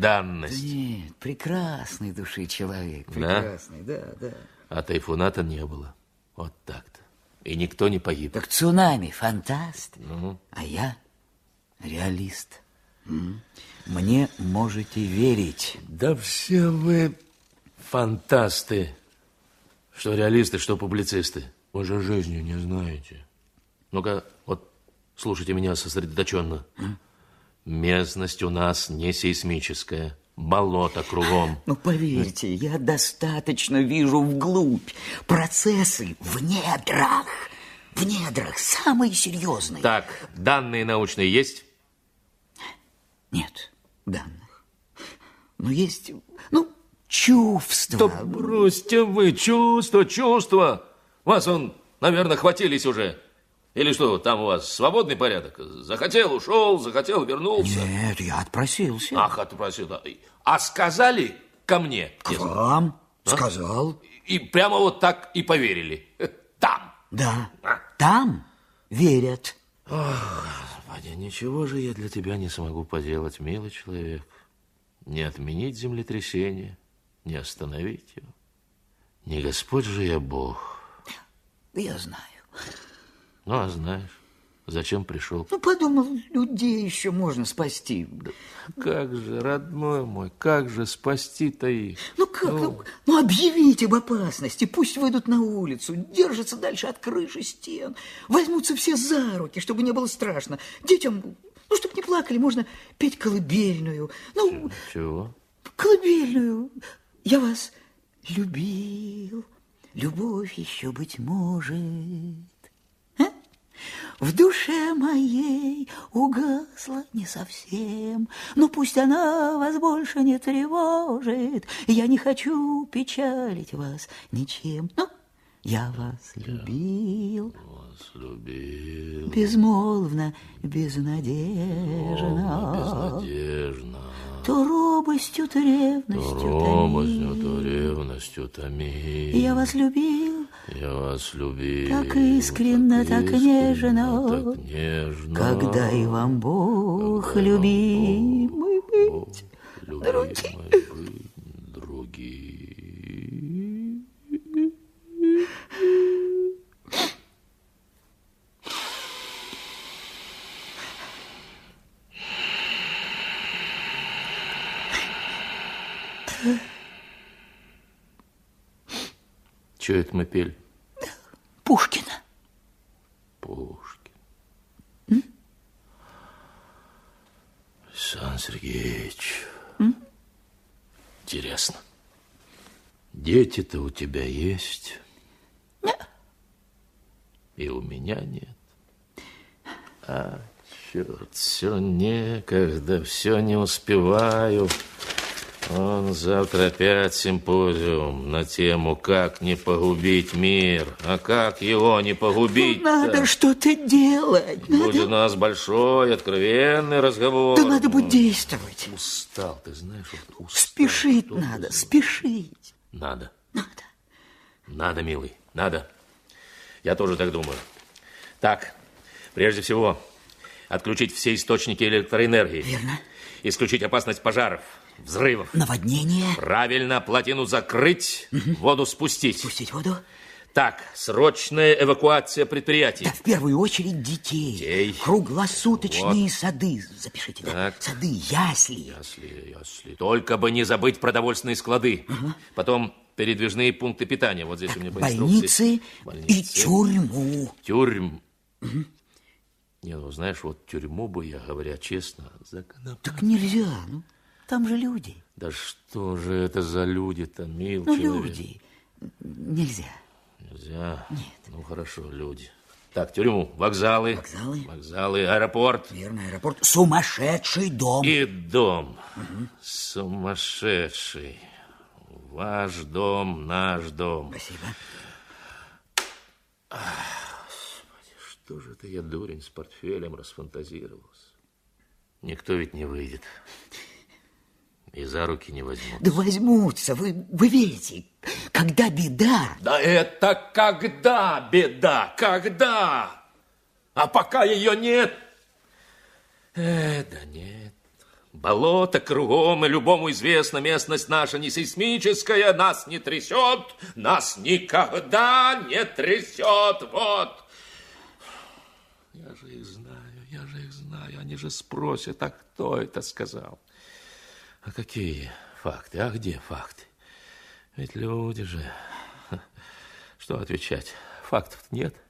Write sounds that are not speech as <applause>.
данность. Нет, прекрасной души человек, прекрасный, да, да. А тайфуна-то не было. Вот так-то. И никто не погиб. Так цунами фантаст, Ну, а я реалист. М? Мне можете верить. Да все вы фантасты. Что реалисты, что публицисты. Вы же жизнью не знаете. Ну-ка, вот слушайте меня сосредоточенно. Местность у нас не сейсмическая. Болото кругом. Ну, поверьте, я достаточно вижу вглубь. Процессы в недрах. В недрах самые серьезные. Так, данные научные есть? Нет данных. Но есть, ну, чувства. Да бросьте вы, чувство, чувство. Вас он, наверное, хватились уже. Или что, там у вас свободный порядок? Захотел, ушел, захотел, вернулся. Нет, я отпросился. Ах, отпросил, да. А сказали ко мне? К вам сказал. И прямо вот так и поверили. Там. Да, там верят. Вадя, ничего же я для тебя не смогу поделать, милый человек. Не отменить землетрясение, не остановить его. Не Господь же я Бог. Я знаю. Ну, а знаешь, зачем пришел? Ну, подумал, людей еще можно спасти. Как же, родной мой, как же спасти-то их? Ну как? Ну, ну, объявите об опасности, пусть выйдут на улицу, держатся дальше от крыши стен, возьмутся все за руки, чтобы не было страшно. Детям, ну, чтобы не плакали, можно петь колыбельную. Ну, Чего? колыбельную. Я вас любил, любовь еще, быть может. В душе моей угасла не совсем, но пусть она вас больше не тревожит. Я не хочу печалить вас ничем. Ну, я вас любил Вас любил. безмолвно, безнадежно, Безнадежно. то робостью, то ревностью То робостью, то ревностью томил. Я вас любил, Я вас любил. Так искренно, так искренно, нежно, так нежно. когда и вам Бог Когда любимый Бог, быть. любимый быть, другие. <sniffs> Че это мы пели? Пушкина. Пушкин. Сан Сергеевич. Интересно. Дети-то у тебя есть? И у меня нет. А, черт, все некогда, все не успеваю. Он завтра опять симпозиум на тему «Как не погубить мир». А как его не погубить Надо что-то делать. Будет Надо, у нас большой, откровенный разговор. да надо будет действовать. Устал, ты знаешь, вот устал. Спешить Что надо, спешить. Надо, Надо. надо, милый, надо. Я тоже так думаю. Так, прежде всего, отключить все источники электроэнергии. Верно. Исключить опасность пожаров, взрывов. Наводнение. Правильно, плотину закрыть, воду спустить. Пустить воду. Так, срочная эвакуация предприятий. Да в первую очередь детей. Детей. Круглосуточные сады. Запишите, да? Так. Сады, ясли. Ясли, ясли. Только бы не забыть продовольственные склады. Потом передвижные пункты питания. Вот здесь у меня по инструкции. Больницы, и тюрьму. Тюрьм. Не, ну знаешь, вот тюрьму бы, я говоря честно, законопат- Так нельзя, ну. Там же люди. Да что же это за люди-то, мил Ну, человек? люди. Нельзя. Нельзя. Нет. Ну, хорошо, люди. Так, тюрьму, вокзалы. Вокзалы. Вокзалы, аэропорт. Верно, аэропорт. Сумасшедший дом. И дом. Сумасшедший. Ваш дом, наш дом. Спасибо. Что же это я, дурень, с портфелем расфантазировался? Никто ведь не выйдет. И за руки не возьмут. Да возьмутся, вы, вы верите, когда беда, Да это когда беда? Когда? А пока ее нет... Э, да нет, Болото кругом, и любому известна местность наша не сейсмическая, нас не трясет, нас никогда не трясет, вот. Я же их знаю, я же их знаю, они же спросят, а кто это сказал? А какие факты, а где факты? Ведь люди же... <laughs> Что отвечать? Фактов нет.